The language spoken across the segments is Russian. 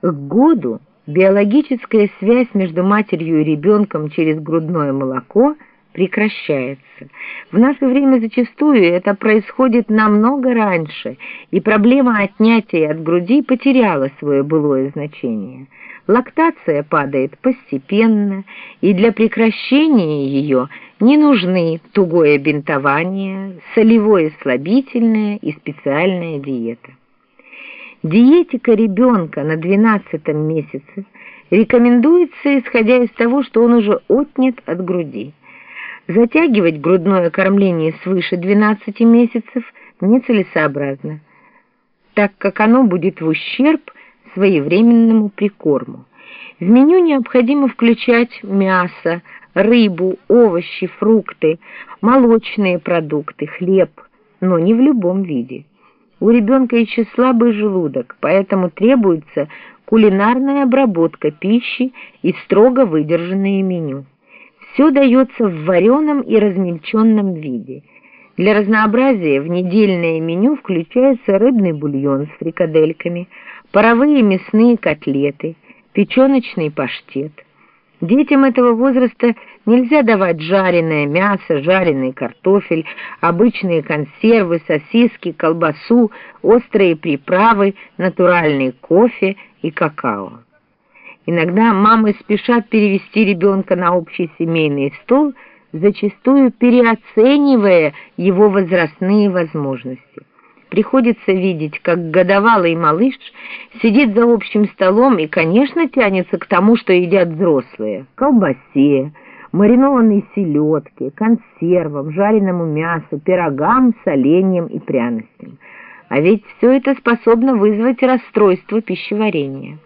К году биологическая связь между матерью и ребенком через грудное молоко прекращается. В наше время зачастую это происходит намного раньше, и проблема отнятия от груди потеряла свое былое значение. Лактация падает постепенно, и для прекращения ее не нужны тугое бинтование, солевое слабительное и специальная диета. Диетика ребенка на 12 месяце рекомендуется, исходя из того, что он уже отнят от груди. Затягивать грудное кормление свыше 12 месяцев нецелесообразно, так как оно будет в ущерб своевременному прикорму. В меню необходимо включать мясо, рыбу, овощи, фрукты, молочные продукты, хлеб, но не в любом виде. У ребенка еще слабый желудок, поэтому требуется кулинарная обработка пищи и строго выдержанное меню. Все дается в вареном и размельченном виде. Для разнообразия в недельное меню включается рыбный бульон с фрикадельками, паровые мясные котлеты, печеночный паштет. Детям этого возраста нельзя давать жареное мясо, жареный картофель, обычные консервы, сосиски, колбасу, острые приправы, натуральный кофе и какао. Иногда мамы спешат перевести ребенка на общий семейный стол, зачастую переоценивая его возрастные возможности приходится видеть, как годовалый малыш сидит за общим столом и, конечно, тянется к тому, что едят взрослые – колбасе, маринованной селедке, консервам, жареному мясу, пирогам, соленьям и пряностям. А ведь все это способно вызвать расстройство пищеварения.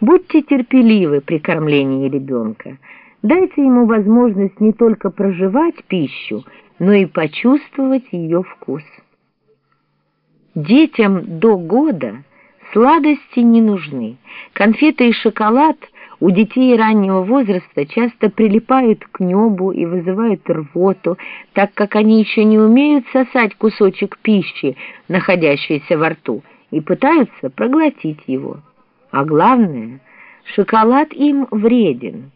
Будьте терпеливы при кормлении ребенка. Дайте ему возможность не только проживать пищу, но и почувствовать ее вкус. Детям до года сладости не нужны. Конфеты и шоколад у детей раннего возраста часто прилипают к небу и вызывают рвоту, так как они еще не умеют сосать кусочек пищи, находящийся во рту, и пытаются проглотить его. А главное, шоколад им вреден.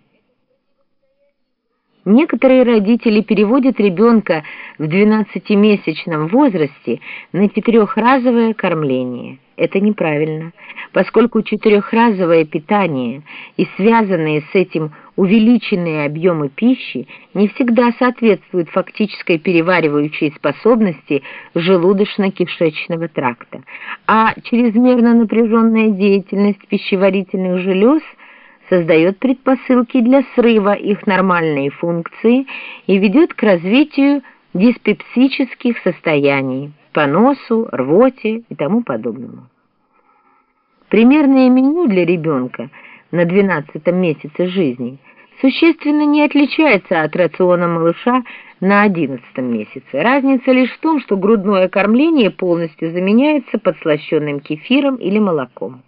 Некоторые родители переводят ребенка в 12-месячном возрасте на четырехразовое кормление. Это неправильно, поскольку четырехразовое питание и связанные с этим увеличенные объемы пищи не всегда соответствуют фактической переваривающей способности желудочно-кишечного тракта, а чрезмерно напряженная деятельность пищеварительных желез – создает предпосылки для срыва их нормальной функции и ведет к развитию диспепсических состояний, поносу, рвоте и тому подобному. Примерное меню для ребенка на 12 месяце жизни существенно не отличается от рациона малыша на 11 месяце. Разница лишь в том, что грудное кормление полностью заменяется подслащенным кефиром или молоком.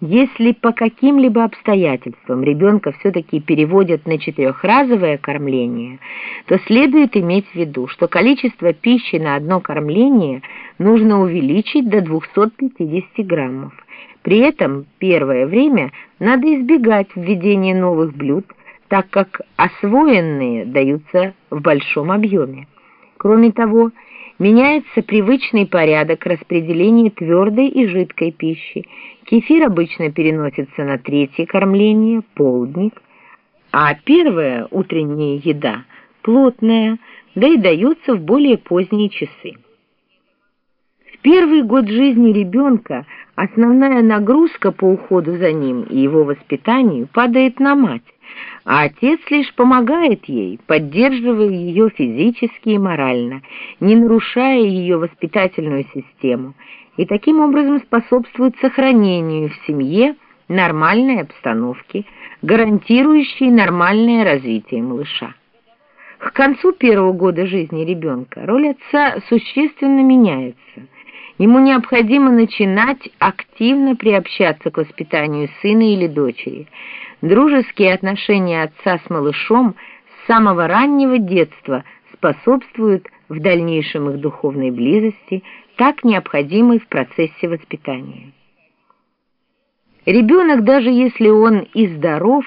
Если по каким-либо обстоятельствам ребенка все-таки переводят на четырехразовое кормление, то следует иметь в виду, что количество пищи на одно кормление нужно увеличить до 250 граммов. При этом первое время надо избегать введения новых блюд, так как освоенные даются в большом объеме. Кроме того, меняется привычный порядок распределения твердой и жидкой пищи. Кефир обычно переносится на третье кормление, полдник, а первая утренняя еда плотная, да и дается в более поздние часы. В первый год жизни ребенка основная нагрузка по уходу за ним и его воспитанию падает на мать, а отец лишь помогает ей, поддерживая ее физически и морально, не нарушая ее воспитательную систему, и таким образом способствует сохранению в семье нормальной обстановки, гарантирующей нормальное развитие малыша. К концу первого года жизни ребенка роль отца существенно меняется. Ему необходимо начинать активно приобщаться к воспитанию сына или дочери – Дружеские отношения отца с малышом с самого раннего детства способствуют в дальнейшем их духовной близости, так необходимой в процессе воспитания. Ребенок, даже если он и здоров,